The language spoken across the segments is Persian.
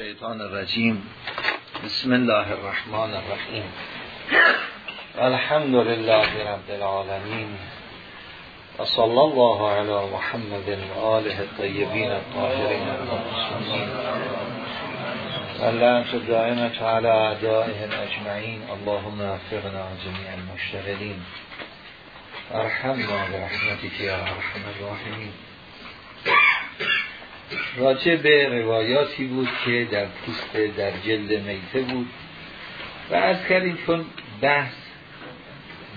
الشیطان الرجیم. بسم الله الرحمن الرحیم. الحمد لله رب العالمین. و صلی الله علی محمد و آله الطیبین الطاهرین المعصومین و لعنت دائمت علی اعدائهم اجمعین. اللهم افقنا جمیع المشتغلین. ارحمنا برحمتك یا ارحم الراحمین. راجع به روایاتی بود که در پوست در جلد میته بود و از کردیم چون بحث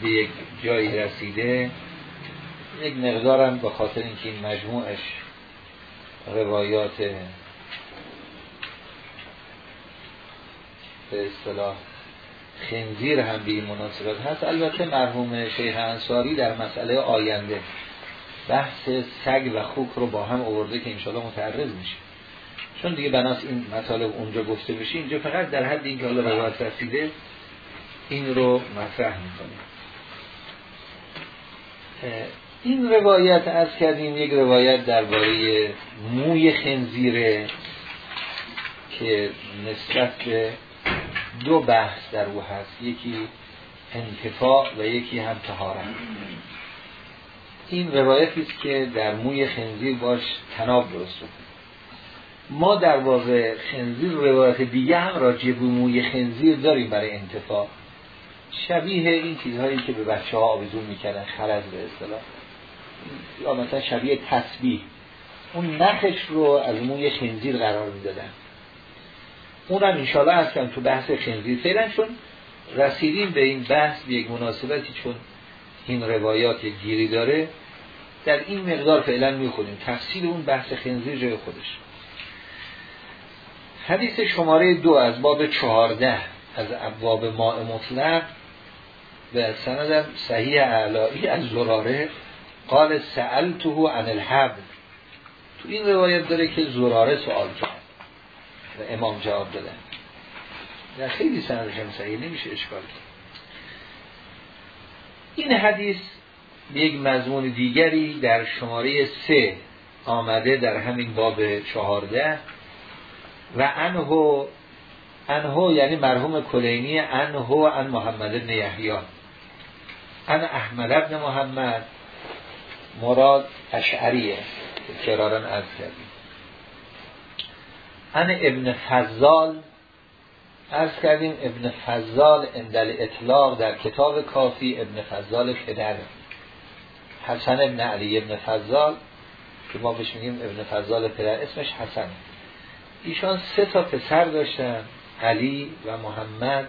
به یک جایی رسیده یک مقدارم به خاطر اینکه این مجموعش روایات به اصطلاح خنزیر هم به این مناسبت هست البته مرحوم شیخ انصاری در مسئله آینده بحث سگ و خوک رو با هم آورده که انشاءالله متعرض میشه. چون دیگه بناس این مطالب اونجا گفته بشه اینجا فقط در حد اینکه حالا روایت رسیده این رو مطرح می‌کنه این روایت از کردیم یک روایت درباره موی خنزیره که نسبت به دو بحث در او هست یکی انتفاع و یکی هم تهارت این روایتی است که در موی خنزیر باش تناب درست ما در واقع خنزیر روایت دیگه هم راجع به موی خنزیر داریم برای انتفاع. شبیه این چیزهایی که به بچه ها آویزون می‌کردن خرز به اصطلاح. یا مثلا شبیه تسبیح. اون نخش رو از موی خنزیر قرار می‌دادن. اونم انشالله هستم تو بحث خنزیر. فعلا چون رسیدیم به این بحث به یک مناسبتی چون این روایات گیری داره در این مقدار فعلا می‌خونیم. تفصیل اون بحث خنزیر جای خودش. حدیث شماره دو از باب چهارده از ابواب ماء مطلق به سند صحیح اعلایی از زراره قال سألته عن الحبل. تو این روایت داره که زراره سوال کرد و امام جواب دادن در خیلی سندش هم صحیح نمیشه اشکال کرد. این حدیث یک مضمون دیگری در شماره سه آمده در همین باب چهارده. و انهو انهو یعنی مرحوم کلینی انهو ان محمد ابن یحیان ان احمد ابن محمد مراد اشعریه کرارن از کردیم. ان ابن فضال از کردیم. ابن فضال اندل اطلاق در کتاب کافی ابن فضال پدر. حسن ابن علی ابن فضال که ما بهش میگیم ابن فضال پدر اسمش حسن. ایشان سه تا پسر داشتن علی و محمد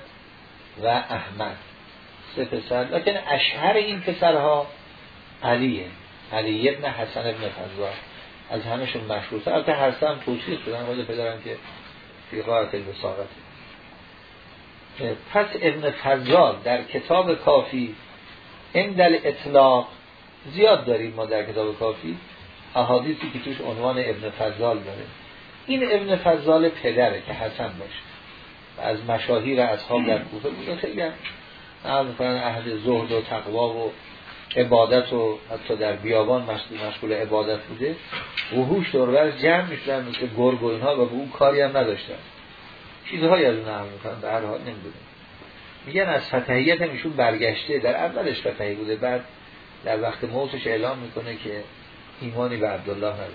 و احمد. سه پسر. لیکن اشهر این پسرها علیه. علی ابن حسن ابن فضال. از همشون مشهورتر. البته حسن توصیف شدن خود پدرم که فی قاعت الوساقت پس ابن فضال در کتاب کافی اندل اطلاق زیاد داریم ما در کتاب کافی. احادیثی که توش عنوان ابن فضال داره. این ابن فضال پدره که حسن باشه. و از مشاهیر اصحاب در کوفه بوده. خیلی هم می‌کنن اهل زهد و تقوا و عبادت و حتی در بیابان مشغول عبادت بوده. وحوش دوربرش جمع می‌شدن مثل گرگ و اینها و به اون کاری هم نداشتن. چیزهایی از اون هم می‌کنن. به هر حال نمی‌دونه میگن از فتحیت هم ایشون برگشته. در اولش فتحی بوده. بعد در وقت موتش اعلام می‌کنه که ایمانی به عبدالله نداره.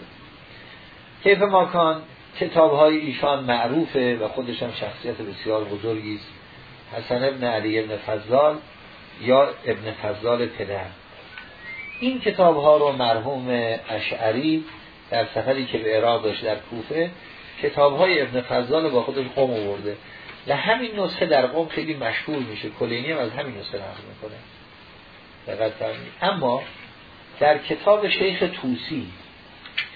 کیف ماکان کتاب های ایشان معروفه و خودش هم شخصیت بسیار بزرگی است. حسن ابن علی ابن فضال یا ابن فضال پدر. این کتاب ها رو مرحوم اشعری در سفری که به عراق داشت در کوفه کتاب های ابن فضال با خودش قوم آورده. و همین نسخه در قوم خیلی مشهور میشه. کلینی هم از همین نسخه نقل می‌کنه. اما در کتاب شیخ توسی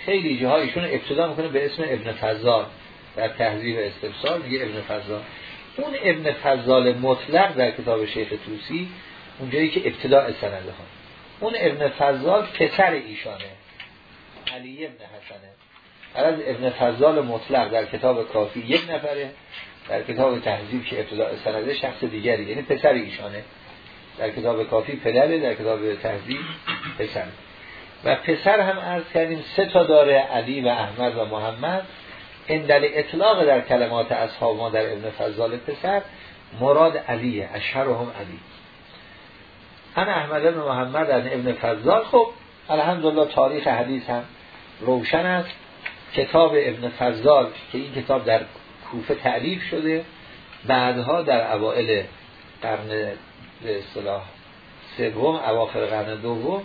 خیلی جاهایشون ابتدا می‌کنه به اسم ابن فضال در تهذیب استفسار میگه ابن فضال. اون ابن فضال مطلق در کتاب شیخ توسی اونجایی که ابتداء سنده ها. اون ابن فضال پسر ایشانه علی ابن حسنه. از ابن فضال مطلق در کتاب کافی یک نفره در کتاب تهذیب که ابتداء سنده شخص دیگری یعنی پسر ایشانه. در کتاب کافی پدره در کتاب تهذیب پسر. و پسر هم عرض کردیم سه تا داره علی و احمد و محمد. اندل اطلاق در کلمات اصحاب ما در ابن فضال پسر مراد علیه اشهرهم علی. انا احمد بن محمد از ابن فضال خب الحمدلله تاریخ حدیث هم روشن است. کتاب ابن فضال که این کتاب در کوفه تعلیف شده بعدها در اوائل قرن به اصطلاح سوم اواخر قرن دوم.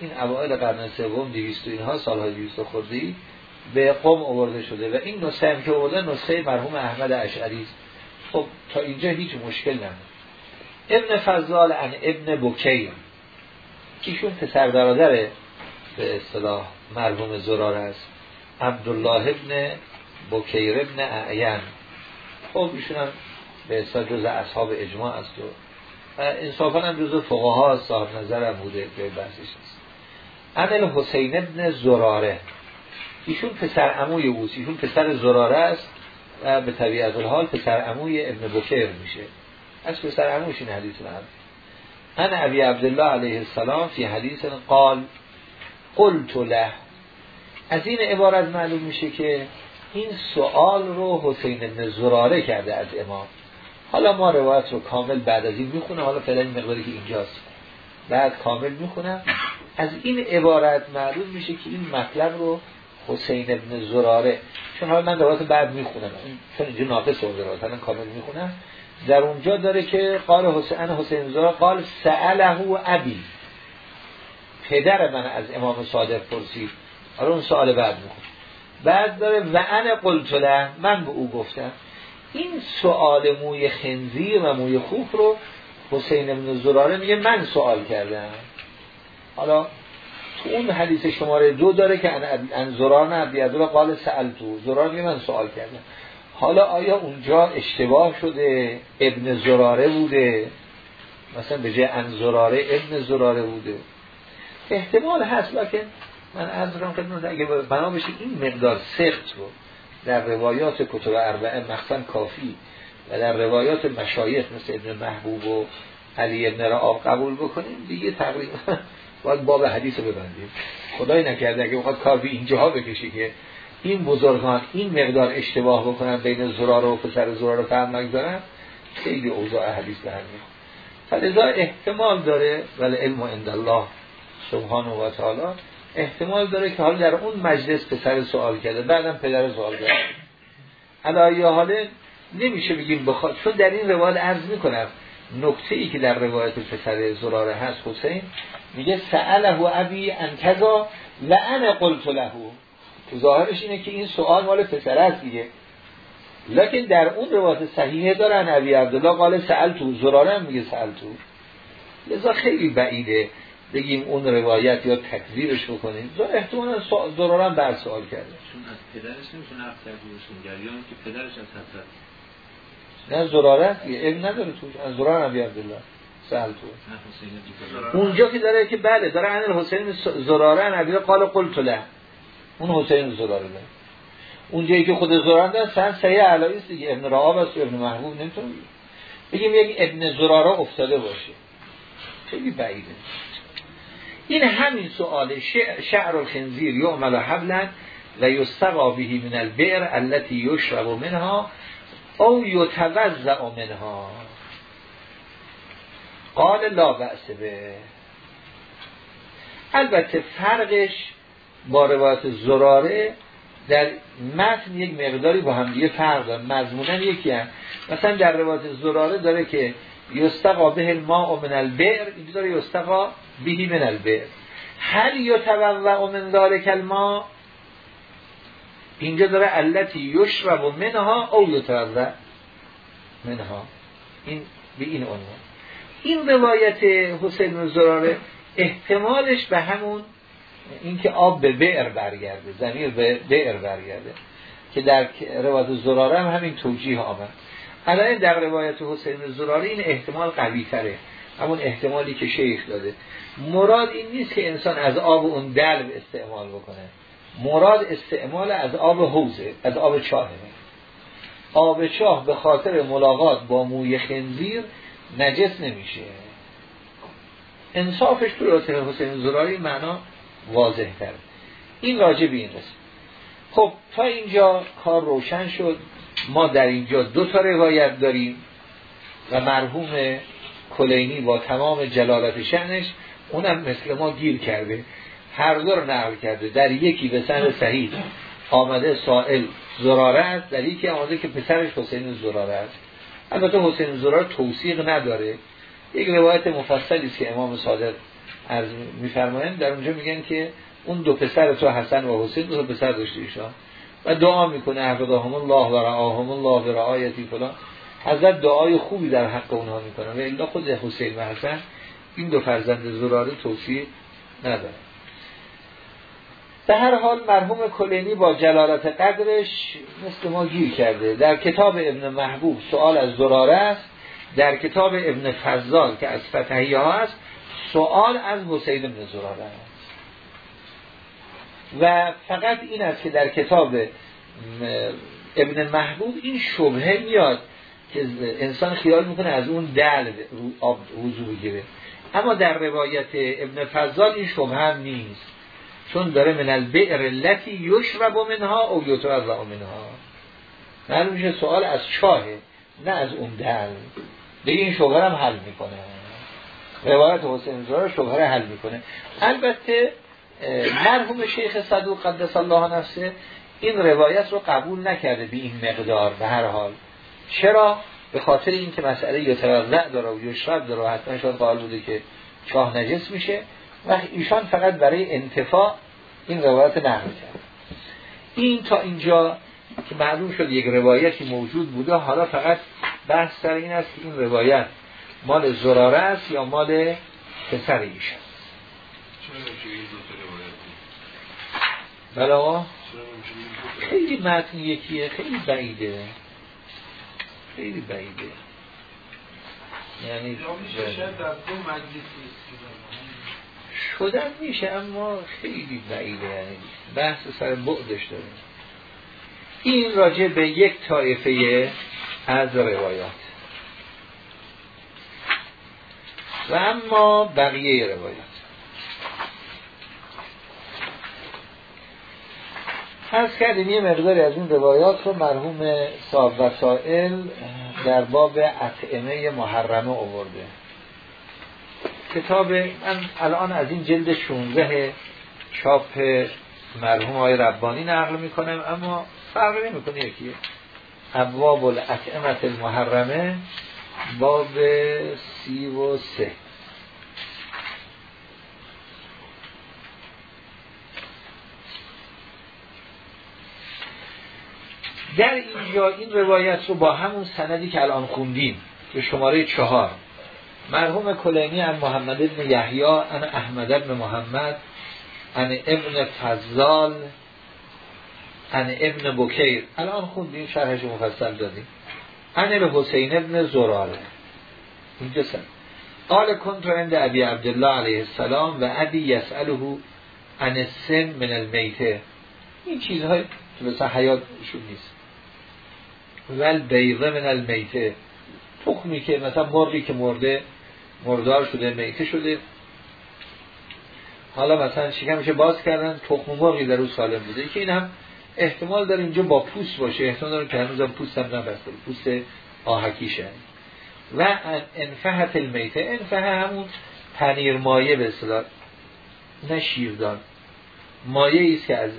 این اوائل قرن سوم 200 اینها سالهای 200 خورده به قوم آورده شده و این نسخه هم که آورده نسخه مرحوم احمد اشعری است. خب تا اینجا هیچ مشکل نمید ابن فضال ان ابن بکیر کیشون پسر برادر به اصطلاح مرحوم زرار است. عبدالله ابن بکیر ابن اعین. خب ایشون هم به اصطلاح جز اصحاب اجماع است و انصافا هم جز فقها صاحب نظر هم بوده به بحثش است ان حسین ابن زراره. ایشون پسر عموی اوست. ایشون پسر زراره است و به طبیعت الحال پسر عموی ابن بکر میشه. از پسر عموش این حدیث رو ان ابی عبدالله علیه السلام فی حدیث قال قلت له. از این عبارت معلوم میشه که این سوال رو حسین ابن زراره کرده از امام. حالا ما روایت رو کامل بعد از این می‌خونم. حالا فعلا این مقداری که اینجاست. بعد کامل می‌خونم. از این عبارت معلوم میشه که این مطلب رو حسین ابن زراره چون حالا من روایت بعد می‌خونم. چون اینجا ناقص رو روایت من کامل می‌خونم. در اونجا داره که قال حسین حسین زراره قال سأله ابی. پدر من از امام صادق پرسید. حالا اون سوال بعد می‌خونم. بعد داره و انا قلت له. من به او گفتم. این سوال موی خنزیر و موی خوف رو حسین ابن زراره میگه من سوال کردم. حالا تو اون حدیث شماره دو داره که ان زرار عبدالله قال سألتو. زرار میگه من سوال کردم. حالا آیا اونجا اشتباه شده؟ ابن زراره بوده؟ مثلا به جای ان زراره ابن زراره بوده. احتمال هست لکن من از خدمت اگه بنا بشه این مقدار سخت رو در روایات کتب اربعه مخصوصا کافی و در روایات مشایخ مثل ابن محبوب و علی ابن رعاب قبول بکنیم. دیگه تقریبا باید باب حدیث رو ببندیم. خدای نکرده اگه بخواد کار به اینجاها بکشی که این بزرگان این مقدار اشتباه بکنن بین زرار و پسر زرار رو فهم نگذارن خیلی اوضاع حدیث به هم فلذا احتمال داره ولی علم عند الله سبحانه و تعالی احتمال داره که حال در اون مجلس پسر سوال کرده بعدم پدر سوال کرده. علایه حاله نمیشه بگیم بخواد چون در این روایت عرض می‌کنم نکته ای که در روایت پسر زراره هست حسین میگه سأله ابی انتظا و انا قلت له. ظاهرش اینه که این سوال مال پسر است دیگه. لکن در اون روایت صحیحه دارن ابی عبدالله قال سأل تو زراره هم میگه سأل تو لذا خیلی بعیده. بگیم اون روایت یا تکذیرش بکنیم. زور احتمالا هم بر سوال کرده چون از پدرش نقل کردیشون گریان که پدرش از حضرت. نه زراره ابن نداره توش از زراره ابی عبدالله. سهل تو. اونجا که داره که بله داره عن حسین زراره نبی قال قلت له. اون حسین زراره ده اونجایی که خود زراره ده سن سیه علایی است دیگه. ابن رعاب است ابن محبوب نمی‌تونه بگیم یک ابن زراره افتاده باشه. خیلی بعیده. این همین سؤال شعر الخنزیر یعمل حبلا و یستقا بهی من البئر التي یشرب منها او یتوزع منها. قال لا بأس به. البته فرقش با روایت زراره در متن یک مقداری با هم دیگه فرق داره. مضمونا یکی هم. مثلا در روایت زراره داره که یستقا به الماء من البئر اینجا داره یستقا بهی من البئر. هل یتوضع من ذلك الماء؟ اینجا داره التي یشرب منها او یتوضع منها. این به این عنوان. این روایت حسین زراره احتمالش به همون اینکه آب به بئر برگرده زمیر به بئر برگرده که در روایت زراره هم همین توجیه آمد. الان در روایت حسین زراره این احتمال قوی تره همون احتمالی که شیخ داده. مراد این نیست که انسان از آب اون دلب استعمال بکنه. مراد استعمال از آب حوزه از آب چاهه آب چاه به خاطر ملاقات با موی خنزیر نجس نمیشه. انصافش تو راسته حسین زراری معنا واضح تر این راجع به این رسید خب تا اینجا کار روشن شد. ما در اینجا دو تا روایت داریم و مرحوم کلینی با تمام جلالت شنش اونم مثل ما گیر کرده. هر دو رو نقل کرده. در یکی به سن صحیح آمده سائل زراره است. در یکی آمده که پسرش حسین زراره است. البته حسین زراره توصیق نداره. یک روایت مفصلی است که امام صادق از میفرمایند. در اونجا میگن که اون دو پسر تو حسن و حسین دو پسر داشته ایشان. و دعا می‌کنه. حفظهم الله و رعاهم الله و رعایتی فلان. حضرت دعای خوبی در حق اونها می‌کنه. و الا خود حسین و حسن این دو فرزند زراره توصیه نداره به هر حال مرحوم کلینی با جلالت قدرش مثل ما گیر کرده. در کتاب ابن محبوب سوال از زراره است. در کتاب ابن فضال که از فتحی ها است سوال از حسین ابن زراره است. و فقط این است که در کتاب ابن محبوب این شبهه میاد که انسان خیال می‌کنه از اون دل وضوع بگیره اما در روایت ابن فضال این شبه هم نیست. چون داره من البئر التي یشرب منها او یتوضا منها. معلوم میشه سوال از چاهه نه از اون دل. به این شبه هم حل می‌کنه. روایت حسین زرار شبه حل می‌کنه. البته مرحوم شیخ صدوق قدس الله نفسه این روایت رو قبول نکرده به این مقدار به هر حال. چرا؟ به خاطر اینکه مسئله یتوضع داره و یشرب داره و حتما شاید قال بوده که چاه نجس میشه و ایشان فقط برای انتفاع این روایت نقل کرد. این تا اینجا که معلوم شد یک روایتی موجود بوده حالا فقط بحث سر این است که این روایت مال زراره است یا مال پسر ایشان؟ بلا خیلی متن یکیه خیلی بعیده. خیلی بعیده. یعنی شدن میشه اما خیلی بعیده. یعنی بحث سر بعدش داره. این راجع به یک طایفه از روایات. و اما بقیه روایات. از کردیم یه مقداری از این روایات رو مرحوم صاحب وسائل در باب اطعمه محرمه آورده. کتاب من الان از این جلد 16 چاپ مرحوم های ربانی نقل می‌کنم اما فرق نمی‌کنه یکیه. ابواب الاطعمه المحرمه باب سی و سه. در اینجا این روایت رو با همون سندی که الان خوندیم به شماره چهار. مرحوم کلینی ان محمد ابن یحیی ان احمد ابن محمد ان ابن فضال ان ابن بکیر. الان خوندیم شرحش مفصل دادیم. ان حسین ابن زراره اینجا سن. قال کنت عند ابی عبدالله علیه السلام و ابی یسأله ان سن من المیته. این چیزهای که مثلا حیاتشون نیست. ول بیضه من المیته تخمی که مثلا مرغی که مرده مردار شده میته شده. حالا مثلا شکمش باز کردن تخم مرغی در اون سالم بوده. که این هم احتمال داره اینجا با پوست باشه. احتمال داره که هنوز هم پوست هم نبسته. پوست آهکیشه. و انفهت المیته. انفه همون پنیر مایه به اصطلاح نه شیردان. مایه است که از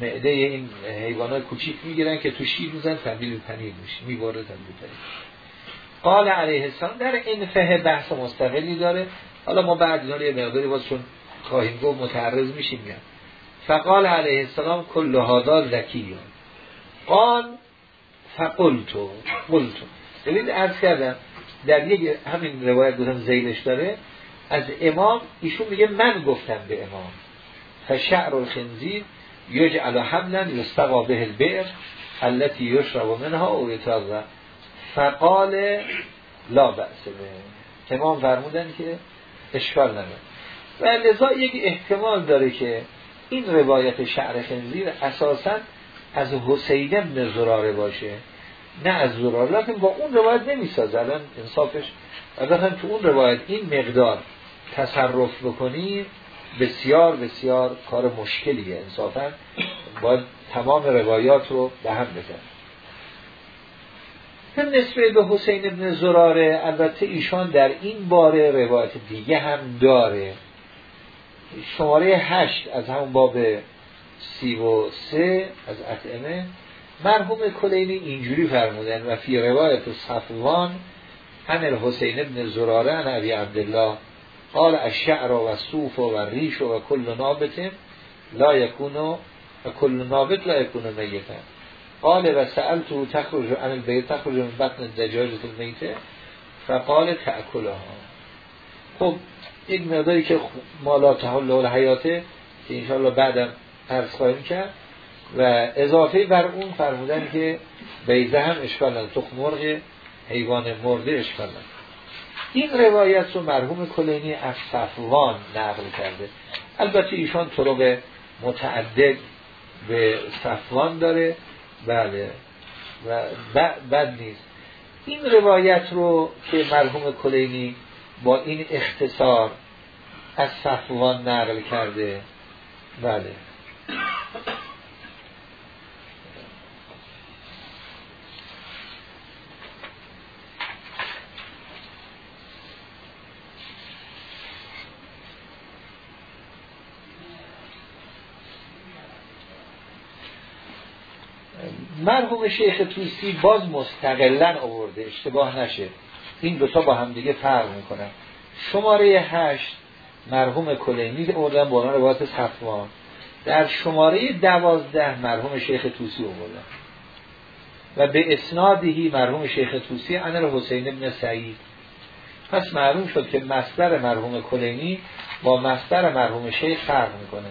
معده این حیوانات کوچیک می‌گیرن که تو شیر میزن تبدیل پنیر میشه میباره تبدیل پنیر. قال علیه السلام در انفه بحث مستقلی داره. حالا ما بعد اینا یه مقداری باز چون خواهیم گفت متعرض میشیم میاد فقال علیه السلام کل هادا زکیون قال فقلتو قلتو. ببینید عرض کردم در یک همین روایت بودم زیلش داره از امام ایشون میگه من گفتم به امام. فشعر الخنزیر یجعل حملا یستقا به البئر التي یشرب منها او یتوضا فقال لا بأس به. امام فرمودن که اشکال نداره و لذا یک احتمال داره که این روایت شعر خنزیر اساسا از حسین ابن زراره باشه نه از زراره. لیکن با اون روایت نمی‌سازه. الان انصافش اگر تو اون روایت این مقدار تصرف بکنی بسیار بسیار کار مشکلیه. انصافا باید تمام روایات رو به هم بزن نسبه به حسین ابن زراره البته ایشان در این باره روایت دیگه هم داره. شماره هشت از همون باب سی و سه از اطعمه مرحوم کلینی اینجوری فرمودن و فی روایت صفوان هم الحسین ابن زراره ان عبدالله قال الشعر و صوف و ریش و کل نابت لا یکونو و کل نابت لا یکونو میتا قال و سألتو تخرج عن البیت تخرج من بطن دجاجت المیته فقال تأکلها. خب یک مقداری که مالا تحول الحیاته که انشاءالله بعدم عرض خواهیم کرد. و اضافه بر اون فرمودن که بیزه هم اشکال تخم مرغ حیوان مرده اشکال این روایت رو مرحوم کلینی از صفوان نقل کرده. البته ایشان طرق متعدد به صفوان داره. بله. و بد نیست. این روایت رو که مرحوم کلینی با این اختصار از صفوان نقل کرده. بله. مرحوم شیخ توسی باز مستقلا آورده اشتباه نشه. این دوتا با هم دیگه فرق می‌کنن. شماره هشت مرحوم کلینی آوردن با عنوان روایت صفوان. در شماره دوازده مرحوم شیخ توسی آوردن. و به اسنادهی مرحوم شیخ توسی انر حسین ابن سعید. پس معلوم شد که مصدر مرحوم کلینی با مصدر مرحوم شیخ فرق می‌کنه.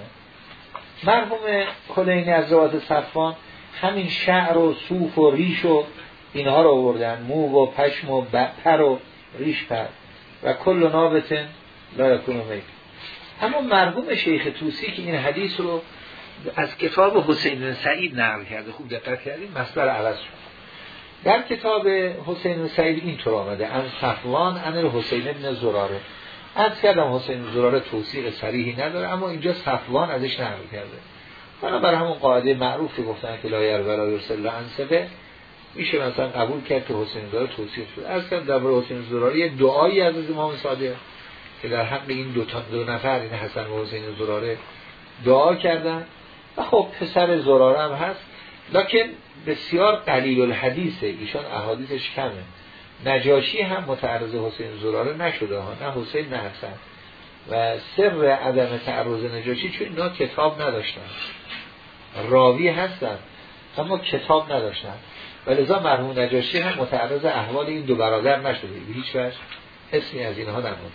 مرحوم کلینی از روایت صفوان همین شعر و صوف و ریش و اینها رو آوردن. مو و پشم و پر و ریش پر. و کل نابتن لا یکون اما مرحوم شیخ توسی که این حدیث رو از کتاب حسین بن سعید نقل کرده. خوب دقت کردیم مصدر عوض شد. در کتاب حسین بن سعید اینطور آمده. ان صفوان ان حسین بن زراره. از کردم حسین زراره توصیق صریحی نداره اما اینجا صفوان ازش نقل کرده. برای همون قاعده معروف که گفتن که لایر ولا یرسل انسبه میشه مثلا قبول کرد که حسین زراره توصیف شد. از کردم در حسین زراره یه دعایی از امام صادق که در حق این دو, تا دو نفر این حسن و حسین زراره دعا کردن. و خب پسر زراره هم هست. لکن بسیار قلیل الحدیثه ایشان احادیثش کمه. نجاشی هم متعرض حسین زراره نشده ها نه حسین نه حسن. و سر عدم تعرض نجاشی چون اینا کتاب نداشتن. راوی هستن اما کتاب نداشتن. و لذا مرحوم نجاشی هم متعرض احوال این دو برادر نشده. هیچ وجه اسمی از اینها نبود.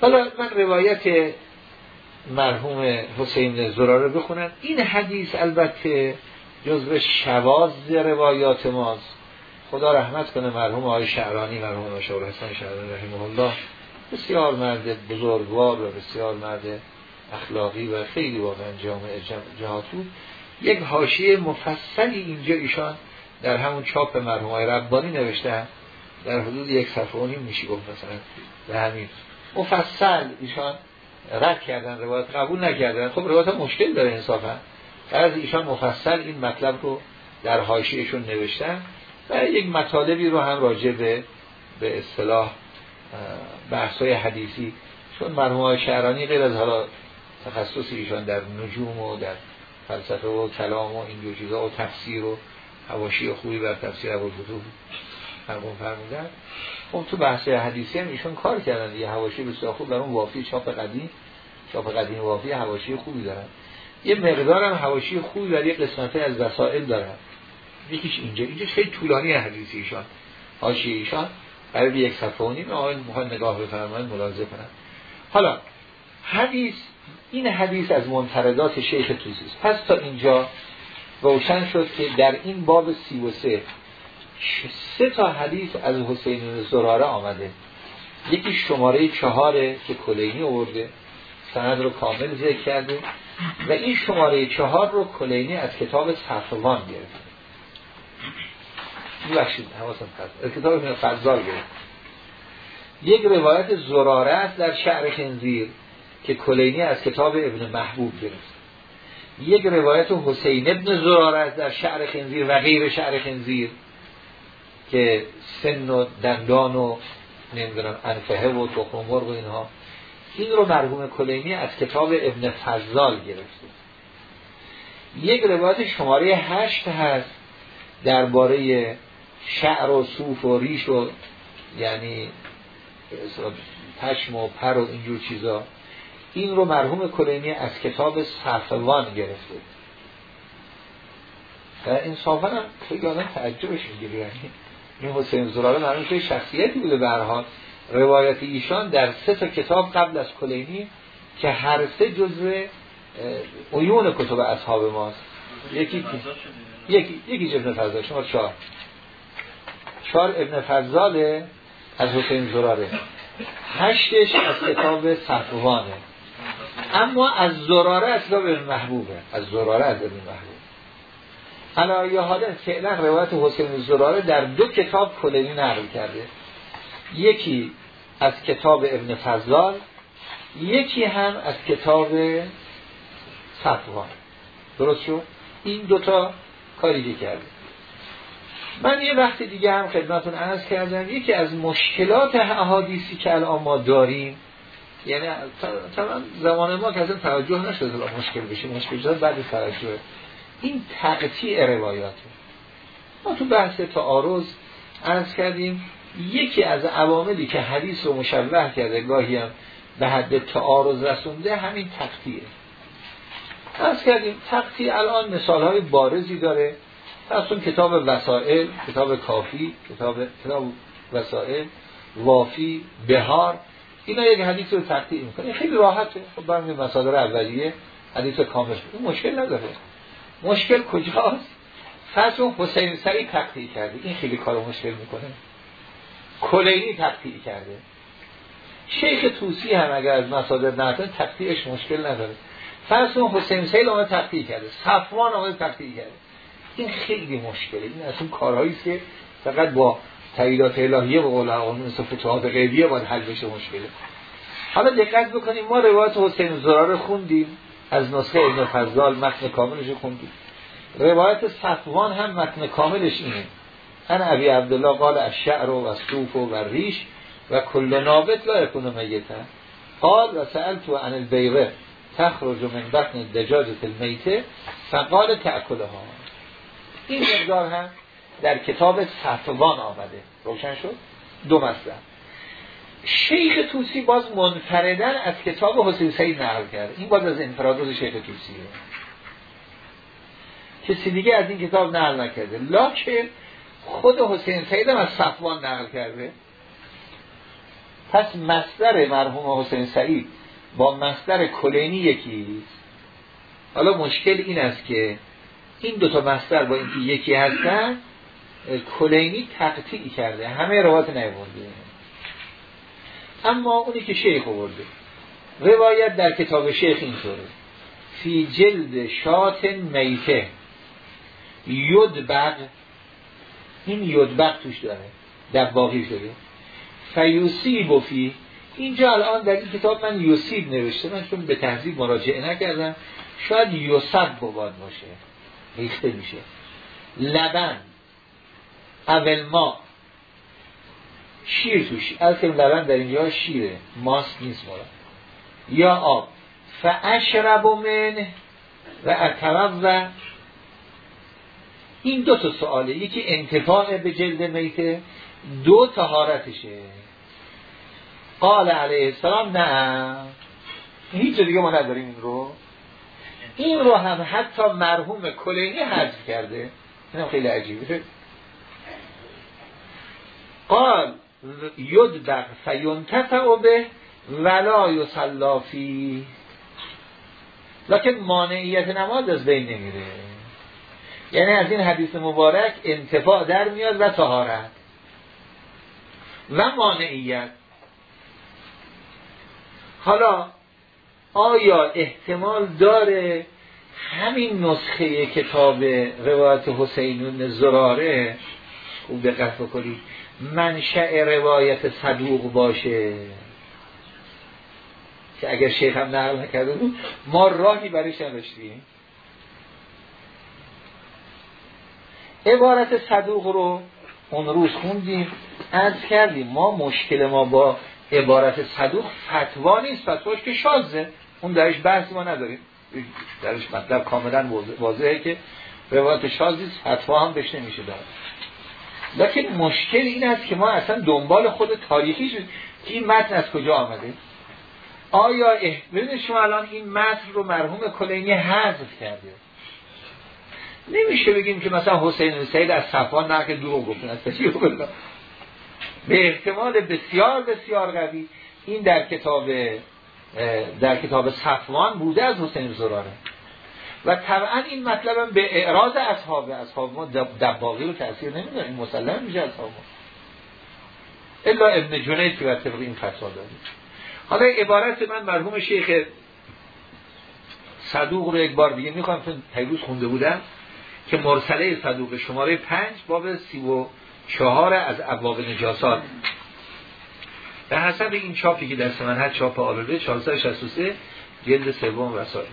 حالا من روایت مرحوم حسین زراره بخونم. این حدیث البته جزو شواز روایات ماست. خدا رحمت کنه مرحوم آقای شعرانی مرحوم حسن شعرانی رحمه الله بسیار مرد بزرگوار و بسیار مرد اخلاقی و خیلی واقعا جامعه جهاتو یک حاشیه مفصلی اینجا ایشان در همون چاپ مرحوم های ربانی نوشته در حدود یک صفحه و میشه گفت مثلا به همین. مفصل ایشان رد کردن روایت قبول نکردن. خب روایت مشکل داره انصافا. از ایشان مفصل این مطلب رو در حاشیهشون نوشتن. و یک مطالبی رو هم راجع به به اصطلاح بحثای حدیثی. چون مرحوم شعرانی غیر از حالا تخصص ایشان در نجوم و در فلسفه و کلام و این دو چیزا و تفسیر و حواشی خوبی بر تفسیر ابو فتوح مرحوم فرمودن. خب تو بحث حدیثی هم ایشون کار کردن دیگه. حواشی بسیار خوب. در اون وافی چاپ قدیم چاپ قدیم وافی حواشی خوبی دارن. یه مقدار هم حواشی خوبی برای قسمت از وسائل دارن. یکیش اینجا. اینجا خیلی طولانی حدیثی ایشان. حاشیه ایشان. برای یک صفحه و نیم. آقای نگاه بفرمایید ملاحظه کنن حالا حدیث این حدیث از منفردات شیخ توسی است. پس تا اینجا روشن شد که در این باب سی و سه سه تا حدیث از حسین زراره آمده. یکی شماره چهاره که کلینی آورده. سند رو کامل ذکر کرده. و این شماره چهار رو کلینی از کتاب صفوان گرفته. حواسم از کتاب فضال گرفت یک روایت زراره است در شعر خنزیر. که کلینی از کتاب ابن محبوب گرفت. یک روایت حسین ابن زراره در شعر خنزیر و غیر شعر خنزیر که سن و دندان و نمی‌دونم انفهه و تخم و اینها. این رو مرحوم کلینی از کتاب ابن فضال گرفته یک روایت شماره هشت هست درباره شعر و صوف و ریش و یعنی پشم و پر و اینجور چیزا. این رو مرحوم کلینی از کتاب صفوان گرفته. و انصافا هم خیلی آدم تعجبش می‌گیره. یعنی این حسین زراره مرحوم که شخصیتی بوده برها روایت ایشان در سه تا کتاب قبل از کلینی که هر سه جزء عیون کتب اصحاب ماست. یکی یکی یکی ابن فضال شما چهار. چهار ابن فضاله از حسین زراره هشتش از کتاب صفوانه اما از زراره از ابن محبوبه. از زراره از ابن محبوب حالا حالا فعلا روایت حسین زراره در دو کتاب کلینی نقل کرده. یکی از کتاب ابن فضال یکی هم از کتاب صفوان. درست شد؟ این دوتا کاری کرده. من یه وقت دیگه هم خدمتون عرض کردم یکی از مشکلات احادیثی که الان ما داریم یعنی طبعا زمان ما که از توجه نشده مشکل بشه مشکل بعد توجه. این تقطیع روایاته ما تو بحث تعارض عرض کردیم یکی از عواملی که حدیث رو مشبه کرده گاهی هم به حد تعارض رسونده همین تقطیعه عرض کردیم تقطیع الان مثال های بارزی داره. اون کتاب وسائل کتاب کافی کتاب کتاب وسائل وافی بهار. اینا یک حدیث رو تقطیع می‌کنه. خیلی راحته. خب برمی مصادر اولیه حدیث کامل این مشکل نداره. مشکل کجاست؟ فرض حسین سری تقطیع کرده. این خیلی کار مشکل می‌کنه. کلینی تقطیع کرده. شیخ توسی هم اگر از مصادر نقل تقطیعش مشکل نداره. فرض حسین سیل آمده تقطیع کرده. صفوان آمده تقطیع کرده. این خیلی مشکله. این از اون کارهایی که فقط با تاییدات الهیه و قول اقوام مثل فتوحات غیبیه باید حل بشه مشکله حالا دقت بکنیم ما روایت حسین زرار خوندیم از نسخه ابن فضال متن کاملش خوندیم. روایت صفوان هم متن کاملش اینه. انا ابی عبدالله قال از شعر و صوف و ریش و کل نابت لا یکون میتا. قال و سألت عن البیره تخرج من بطن دجاجت المیته فقال تأکلها. این مقدار هم در کتاب صفوان آمده. روشن شد؟ دو مطلب شیخ توسی باز منفردن از کتاب حسین سید نقل کرد این باز از انفرادات شیخ توسیه کسی دیگه از این کتاب نقل نکرده. لاکن خود حسین سید هم از صفوان نقل کرده. پس مصدر مرحوم حسین سعید با مصدر کلینی یکی. حالا مشکل این است که این دوتا مصدر با اینکه یکی هستن کلینی تقطیع کرده. همه روایت نیورده اما اونی که شیخ آورده. روایت در کتاب شیخ اینطوره. فی جلد شات میته. یدبق این یدبق توش داره. در باقی شده. فیوسیب فی. اینجا الان در این کتاب من یوسیب نوشته من چون به تحضیب مراجعه نکردم. شاید یوسب بود باشه. ریخته میشه. لبن. اول ما. شیر توش. از که لبن در اینجا شیره. ماست نیست مرا یا آب. فاشرب من و اترب و این دو تا سواله. یکی انتفاع به جلد میته. دو تهارتشه قال علیه السلام نه. هیچ دیگه ما نداریم این رو. این رو هم حتی مرحوم کلینی حذف کرده. این هم خیلی عجیبه. قال یدبق فینتفع به ولا یصلافی لکن مانعیت نماز از بین نمیره. یعنی از این حدیث مبارک انتفاع در میاد و تهارت و مانعیت. حالا آیا احتمال داره همین نسخه کتاب روایت حسین زراره؟ خوب دقت بکنید. منشأ روایت صدوق باشه. که اگر شیخ هم نقل نکرده بود ما راهی برایش نداشتیم. عبارت صدوق رو اون روز خوندیم از کردیم ما مشکل ما با عبارت صدوق فتوا نیست فتواش که شازه. اون درش بحث ما نداریم. درش مطلب کاملا واضحه که روایت شازی فتوا هم بهش نمیشه داد. لیکن مشکل این است که ما اصلا دنبال خود تاریخی شد که این متن از کجا آمده؟ آیا ببینید شما الان این متن رو مرحوم کلینی حذف کرده؟ نمیشه بگیم که مثلا حسین سید از صفوان که دروغ گفتن از به احتمال بسیار بسیار قوی این در کتاب در کتاب صفوان بوده از حسین زراره. و طبعا این مطلب هم به اعراض اصحاب اصحاب ما دباغی رو تاثیر نمیداره این مسلم میشه اصحاب ما. الا ابن جنید که بر طبق این فتوا داره. حالا عبارت من مرحوم شیخ صدوق رو یک بار دیگه می‌خوام چون پیروز خونده بودم که مرسله صدوق شماره پنج باب سی و چهار از ابواب نجاسات. به حسب این چاپی که دست من هست چاپ آلوله 463 جلد سوم رساله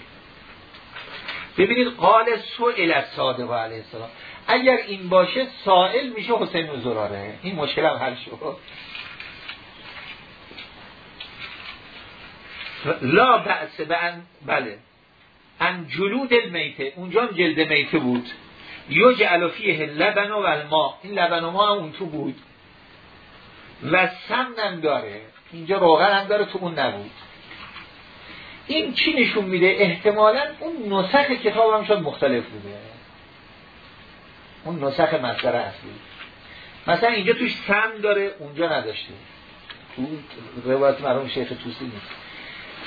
ببینید قال سئل صادق علیه السلام. اگر این باشه سائل میشه حسین و زراره این مشکل هم حل شد. لا بأس به بله. ان جلود المیته. اونجا هم جلد میته بود. یجعل فیه لبن و الما این لبن و ما هم اون تو بود. و سمنم داره. اینجا روغن هم داره تو اون نبود. این چی نشون میده؟ احتمالا اون نسخ کتاب هم شد مختلف بوده. اون نسخ مصدر اصلی. مثلا اینجا توش سم داره اونجا نداشته. تو روایت مرحوم شیخ توسی نیست.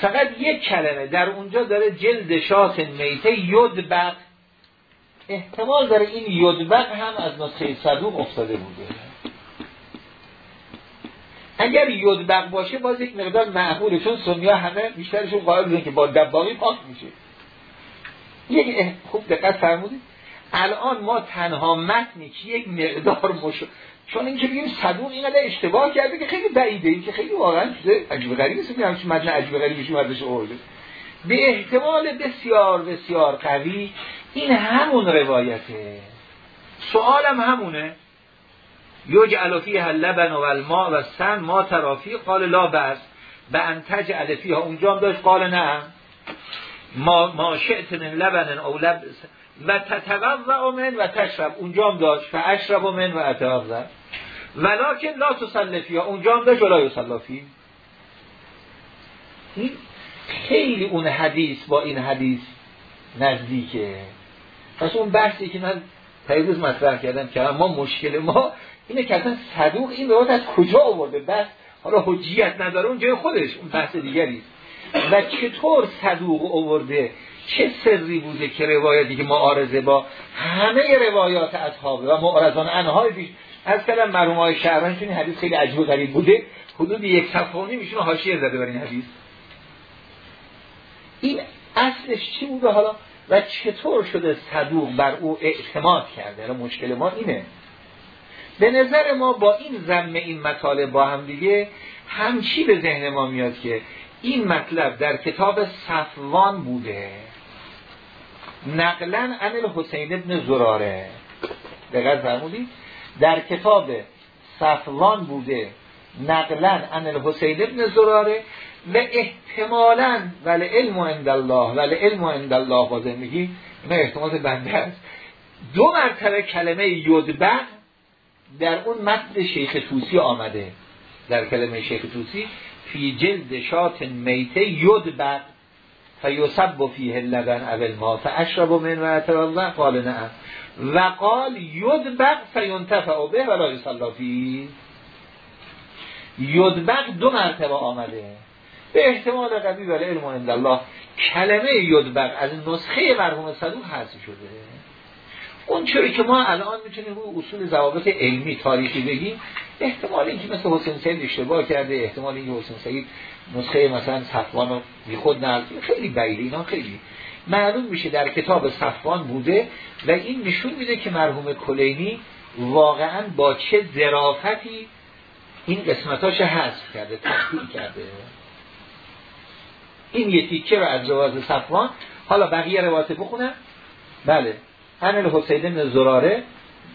فقط یک کلمه در اونجا داره جلد شاس میته یدبق. احتمال داره این یدبق هم از نسخه صدوق افتاده بوده. اگر یدبق باشه باز یک مقدار معقوله چون سنیا همه بیشترشون قائل بودن که با دباقی پاک میشه. یک خوب دقت فرمودید. الان ما تنها متنی که یک مقدار مش چون اینکه بگیم صدوق اینقدر اشتباه کرده که خیلی بعیده این که خیلی واقعا چیز عجیب غریبی است همش متن عجیب غریبی شو ازش آورده. به احتمال بسیار بسیار قوی این همون روایته. سوالم همونه. یجعل فیها اللبن و الماء و سن ما ترافی قال لا بس به انتج علفیها اونجا هم داشت قال نه. ما ما شئت من لبن او لب و تتوضع من و تشرب. اونجا هم داشت. و اشرب من و اتوضع ولکن لا تسلفی اونجا هم داشت ولا یسلفی این خیلی اون حدیث با این حدیث نزدیکه. پس اون بحثی که من پیروز مطرح کردم که ما مشکل ما اینه که اصلا صدوق این روایت از کجا آورده؟ بس حالا حجیت نداره اون جای خودش اون بحث دیگری. و چطور صدوق آورده؟ چه سری بوده که روایتی که معارضه با همه روایات اصحابه و معارضان انهای پیش از کلم مرحوم های شهران چون حدیث خیلی عجیب و غریب بوده حدود یک صفحه میشون حاشیه زده بر این حدیث. این اصلش چی بوده حالا؟ و چطور شده صدوق بر او اعتماد کرده؟ مشکل ما اینه. به نظر ما با این زم این مطالب با هم دیگه همچی به ذهن ما میاد که این مطلب در کتاب صفوان بوده. نقلا عن حسین ابن زراره. دقیق فرمودید؟ در کتاب صفوان بوده. نقلا عن حسین ابن زراره و احتمالا ولی علم عند الله ولی علم عند الله بازه میگی این احتمال بنده است. دو مرتبه کلمه یدبق در اون متن شیخ توسی آمده در کلمه شیخ توسی فی جلد شات میته یدبق فیصب فیه اللبن اول ما فاشرب من و اتوضا قال نعم و قال یدبق فینتفع به ولا یصلا فی یدبق دو مرتبه آمده. به احتمال قوی ولی علم الله کلمه یدبق از نسخه مرحوم صدوق حذف شده. اون چوری که ما الان می‌تونیم رو اصول ضوابط علمی تاریخی بگیم احتمال اینکه مثل حسین سید اشتباه کرده احتمال اینکه حسین سید نسخه مثلا صفوان رو بی خود خیلی بعیده اینا خیلی معلوم میشه در کتاب صفوان بوده و این نشون میده که مرحوم کلینی واقعا با چه ظرافتی این قسمتاش حذف کرده تحقیل کرده. این یه تیکه رو از جواز صفوان حالا بقیه روایت بخونم؟ بله. ان الحسین بن زراره.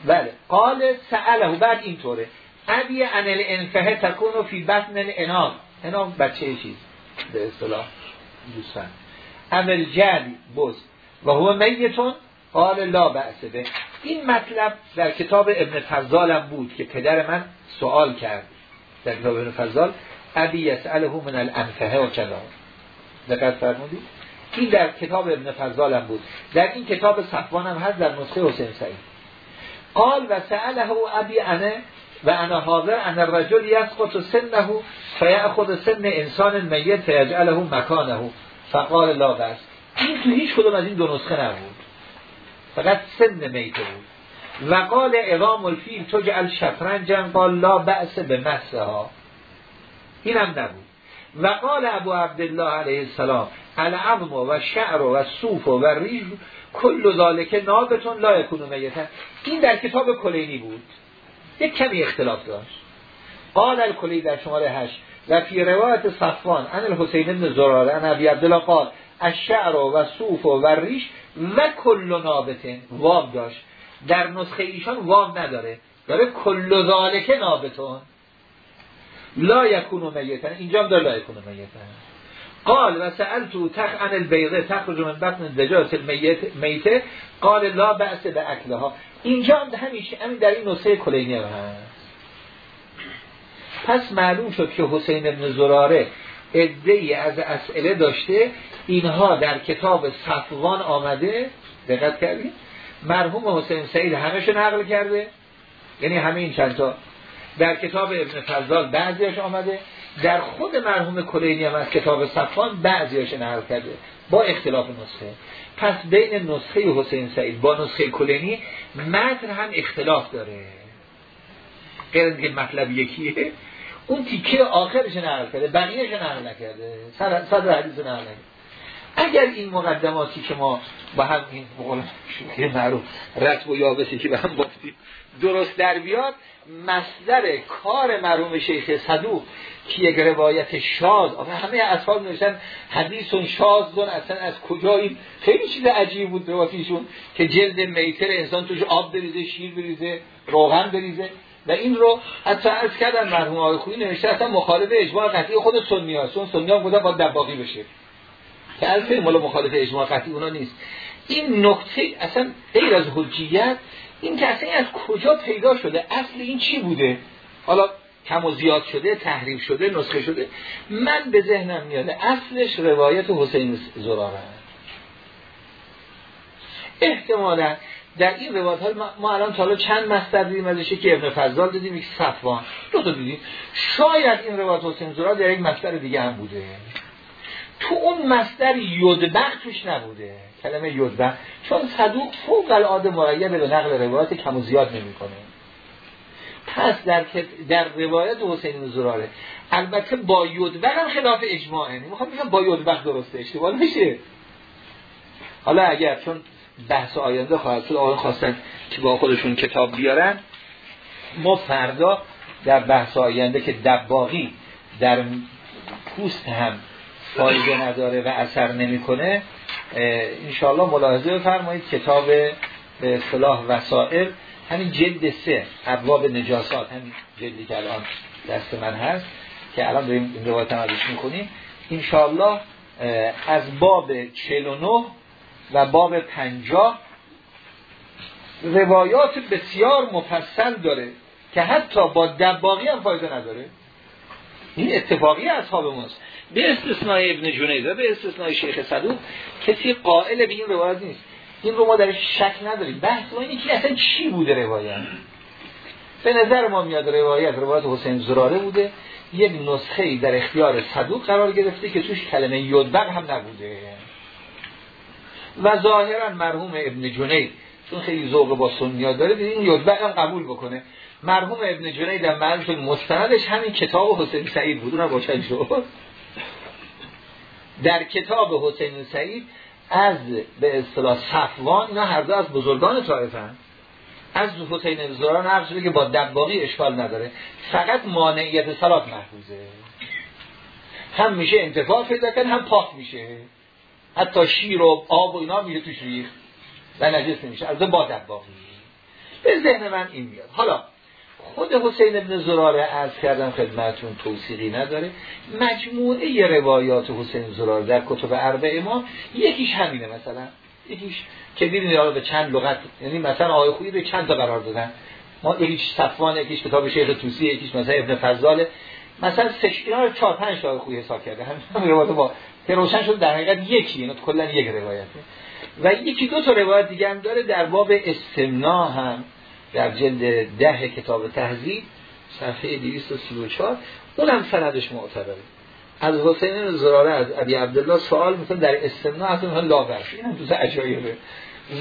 بله. قال سأله بعد اینطوره. ابی ان الانفه تکونو فی بطن الانام. انام بچه چیز؟ به اصطلاح دوستان. عمل جلی بز. و هو میتون؟ قال لا بأس به. این مطلب در کتاب ابن فضالم بود که پدر من سوال کرد. در کتاب ابن فضال ابی یسأله من الانفه و کلا دقت فرمودید. این در کتاب ابن فضالم بود. در این کتاب صفوان هم هست در نسخه حسین سعید. قال و سأله ابی انه و انا حاضر ان الرجل یسقط سنه فیأخذ سن انسان میت فیجعله مکانه. فقال لا بس این تو هیچ کدوم از این دو نسخه نبود. فقط سن میت بود. و قال اقام الفیل جعل شطرنجا قال لا بأس به مسه ها این هم نبود. و قال ابو عبدالله علیه السلام العظم و شعر و صوف و ریش کل ذالک نابتون لا یکونو این در کتاب کلینی بود. یک کمی اختلاف داشت. قال الکلی در شماره هشت و فی روایت صفوان ان الحسین بن زراره ان ابی عبدالله قال الشعر و صوف و ریش و کل نابتن واب داشت. در نسخه ایشان واب نداره. داره کل ذالک نابتون لا یکونو میتن اینجا هم داره لا یکونو میتن قال و سألتو تخ عن البیضه تخرج من بطن دجاجه میته. قال لا بأس به اکلها. اینجا هم همیشه همین در این نسخه کلینی هست. پس معلوم شد که حسین ابن زراره ای از اسئله داشته. اینها در کتاب صفوان آمده. دقت کردیم مرحوم حسین سعید همهشو نقل کرده. یعنی همه این چند تا در کتاب ابن فضال بعضیش آمده. در خود مرحوم کلینی هم از کتاب صفوان بعضیش نقل کرده با اختلاف نسخه. پس بین نسخه حسین سعید با نسخه کلینی متن هم اختلاف داره. غیر مطلب یکیه. اون تیکه آخرش نقل کرده بقیهش نقل نکرده. صدر حدیث نقل نکرده. اگر این مقدماتی که ما با هم این معروف رتب و یابسی که به هم بافتیم درست در بیاد مصدر کار مرحوم شیخ صدوق که یک روایت شاز همه اصحاب نوشتن حدیث شازدون اصلا از کجا این خیلی چیز عجیب بود روایتیشون که جلد میتر انسان توش آب بریزه شیر بریزه روغن بریزه. و این رو حتی از کردن مرحوم آقای خویی نوشته اصلا مخالف اجماع قطعی خود سنی هست. چون سنی بودن با دباقی بشه. که از مخالف اجماع قطعی اونا نیست. این نکته اصلا غیر از حجیت این که از کجا پیدا شده؟ اصل این چی بوده؟ حالا کم و زیاد شده تحریف شده نسخه شده. من به ذهنم میاده اصلش روایت حسین زراره. احتمالا در این روایت ها ما الان تا چند مستر دیدیم ازش؟ که ابن فضال دیدیم یک صفوان. دو تا دیدیم. شاید این روایت حسین زراره در یک مستر دیگه هم بوده. تو اون مستر یودبخ توش نبوده. کلمه یودبخ چون صدوق فوق العاده مرید به نقل روایت کم و زیاد نمی‌کنه. پس در, در روایت حسین زراره البته با یودبخ هم خلاف اجماعه. می‌خوام بگم با یودبخ درسته اشتباه میشه حالا اگر چون بحث آینده خواهد شد آقای خواستن که با خودشون کتاب بیارن ما فردا در بحث آینده که دباغی در پوست هم فایده نداره و اثر نمی‌کنه انشاءالله ملاحظه بفرمایید کتاب به صلاح وسائل همین جلد سه ابواب نجاسات همین جلدی که الان دست من هست که الان داریم این روایت هم ازش می‌کنیم. انشاءالله از باب 49 و باب 50 روایات بسیار مفصل داره که حتی با دباغی هم فایده نداره. این اتفاقی اصحاب ماست. به استثنای ابن جنیده به استثنای شیخ صدوق کسی قائل به این روایت نیست. این رو ما در شک نداریم. بحث ما اینه که اصلا چی بوده روایت؟ به نظر ما میاد روایت روایت حسین زراره بوده. یک نسخه در اختیار صدوق قرار گرفته که توش کلمه یودبق هم نبوده. و ظاهرا مرحوم ابن جنید چون خیلی ذوق با سنیا داره این یودبق هم قبول بکنه. مرحوم ابن جنید در شد مستندش همین کتاب حسین سعید بود. اونم روشن شد. در کتاب حسین سعید از به اصطلاح صفوان اینا هر دو از بزرگان طایفه از حسین زرار نقش که با دباقی اشکال نداره. فقط مانعیت صلات محفوظه. هم میشه انتفاع پیدا کرد هم پاک میشه. حتی شیر و آب و اینا میشه توش ریخت. و نجس نمیشه. از با دباقی به ذهن من این میاد. حالا خود حسین ابن زراره از کردم خدمتون توصیقی نداره. مجموعه روایات حسین زراره در کتب اربع ما یکیش همینه مثلا. یکیش که دیدین به چند لغت یعنی مثلا آقای خویی به چند تا قرار دادن. ما یکیش صفوان یکیش کتاب شیخ توسی یکیش مثلا ابن فضال. مثلا سه اینا رو 4 5 تا خوی حساب کرده. همین روایت با که روشن شد در حقیقت یکی اینا کلا یک روایته. و یکی دو تا روایت دیگه هم داره در باب استمنا هم. در جلد ده کتاب تهذیب صفحه 234 اونم سندش معتبره. از حسین زراره از ابی عبدالله سوال می‌کنه در استمنا اصلا لا برش این هم دوست عجایبه.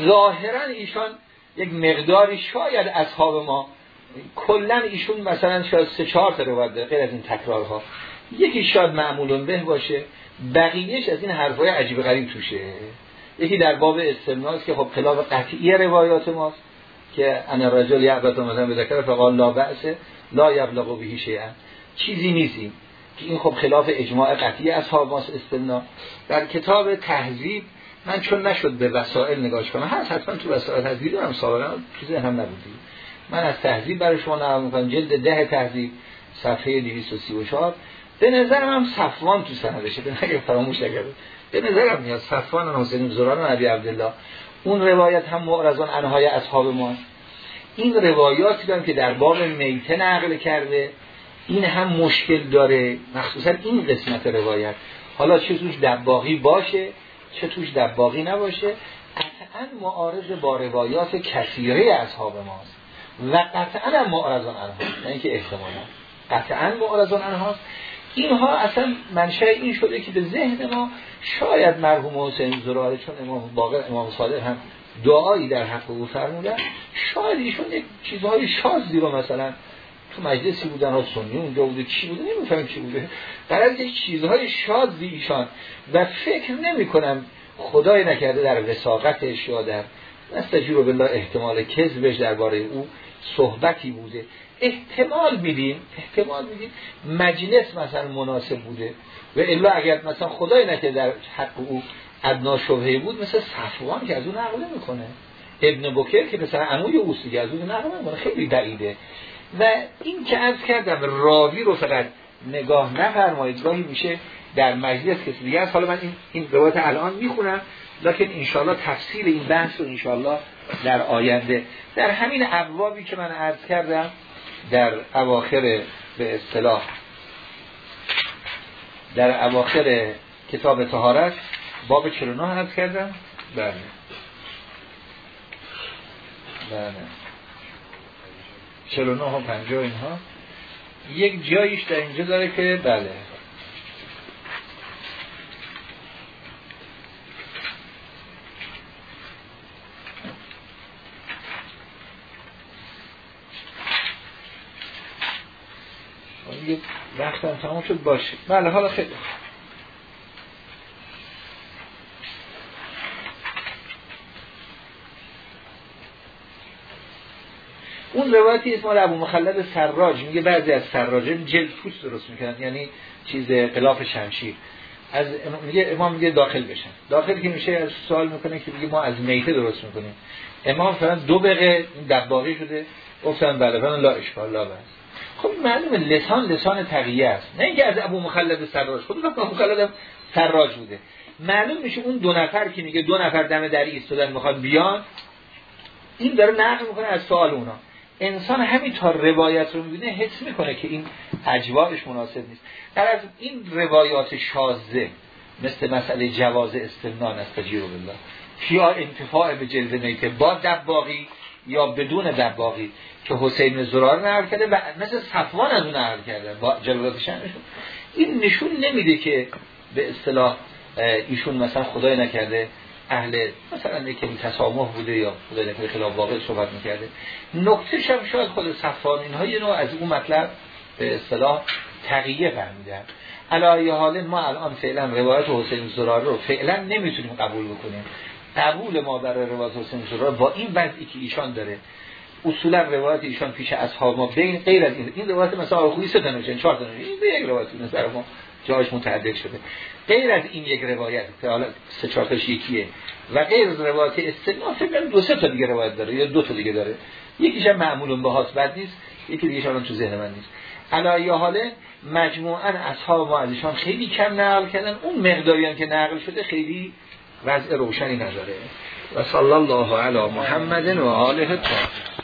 ظاهرا ایشان یک مقداری شاید اصحاب ما کلا ایشون مثلا شاید سه چهار تا روایت داره غیر از این تکرارها. یکی شاید معمولون به باشه بقیهش از این حرفای عجیب غریب توشه. یکی در باب استمناست که خب خلاف قطعی روایات ماست. که انا رجل یعبت مثلا به ذکر فقال لا بأس لا یبلغ به شیئا. چیزی نیستیم که این خب خلاف اجماع قطعی اصحاب ماست استمنا در کتاب تهذیب من چون نشد به وسائل نگاش کنم هست حتما تو وسائل تهذیب دارم سابقا چیزی هم نبودی من از تهذیب برای شما نقل می‌کنم جلد ده تهذیب صفحه 234 به نظرم هم صفوان تو سندشه به نظر فراموش نکرده به نظرم میاد صفوان و حسین زران و عبدالله. اون روایت هم معرضان انهای اصحاب ما. این روایاتی دارم که در باب میته نقل کرده. این هم مشکل داره. مخصوصا این قسمت روایت. حالا چه توش دباغی باشه چه توش دباغی نباشه. قطعا معارض با روایات کثیره اصحاب ماست. و قطعا هم معرضان انها نه اینکه احتمالا. قطعا معرضان انها اینها اصلا منشه این شده که به ذهن ما شاید مرحوم حسین زراره چون امام باقر امام صادق هم دعایی در حق او فرمودن شاید ایشون چیزهای شازی رو مثلا تو مجلسی بودن ها سنی اونجا بوده چی بوده؟ نمیفهم چی بوده. در چیزهای شازی ایشان و فکر نمی کنم خدای نکرده در وساقتش یا در نستجیب بالله احتمال کذبش درباره او صحبتی بوده. احتمال میدیم احتمال میدیم مجلس مثلا مناسب بوده و الا اگر مثلا خدای نکرده در حق او ادنا شبهه بود مثل صفوان که از اون نقل می‌کنه ابن بکر که مثلا عموی اوسی از اون نقل می‌کنه خیلی بعیده. و این که از کردم راوی رو فقط نگاه نفرمایید گاهی میشه در مجلس کسی دیگه حالا من این این روایت الان می‌خونم لکن انشالله تفصیل این بحث رو انشالله در آینده. در همین ابوابی که من عرض کردم در اواخر به اصطلاح در اواخر کتاب تهارت باب 49 عرض کردم؟ بله. بله. 49 و 50 اینها. یک جاییش در اینجا داره که بله دیگه وقتم تمام شد باشه بله حالا خیلی اون روایتی اسم ابو مخلد سراج میگه بعضی از سراجه جلد پوست درست می‌کنن یعنی چیز قلاف شمشیر. از میگه امام میگه داخل بشن. داخل که میشه از سوال می‌کنه که میگه ما از میته درست می‌کنیم. امام فران دو بقه دباغی شده. گفتن بله لا اشکال لا بس خب معلومه لسان لسان تقیه است. نه اینکه از ابو مخلد سراج. خود ابو مخلد سراج بوده. معلوم میشه اون دو نفر که میگه دو نفر دم در ایستادن می‌خواد بیان این داره نقل می‌کنه از سوال اونا. انسان همین تا روایت رو می‌بینه حس می‌کنه که این اجواش مناسب نیست. در از این روایات شازه مثل مسئله جواز استمنان است تجیر بالله یا انتفاع به جلد نیته با دباغی یا بدون دباغی که حسین زرار نقل کرده و مثل صفوان از اون نقل کرده. با جلوات شنشون. این نشون نمیده که به اصطلاح ایشون مثلا خدای نکرده اهل مثلا یکی تسامح بوده یا خدای نکرده خلاف واقع صحبت می‌کرده. نکته شب شاید خود صفوان اینها یه نوع از اون مطلب به اصطلاح تقیه فهمیدن. علایه حال ما الان فعلا روایت حسین زرار رو فعلا نمی‌تونیم قبول بکنیم. قبول ما برای روایت حسین شورا با این وضعی که ایشان داره اصولا روایت ایشان پیش اصحاب ما بین غیر از این این روایت مثلا آرخویی سه چند چهار تنه این یک روایت نظر ما جاش متعدد شده. غیر از این یک روایت که حالا سه چهار تاش یکیه و غیر از روایت استثنا فکر دو سه تا دیگه روایت داره یا دو تا دیگه داره. یکیش هم معمول به هاست بد نیست یکی دیگه شما تو ذهن من نیست. علایه حاله مجموعا اصحاب ما ازشان خیلی کم نقل کردن. اون مقداری که نقل شده خیلی وضع روشنی نداره. و صلی الله علی محمد و آله طاهر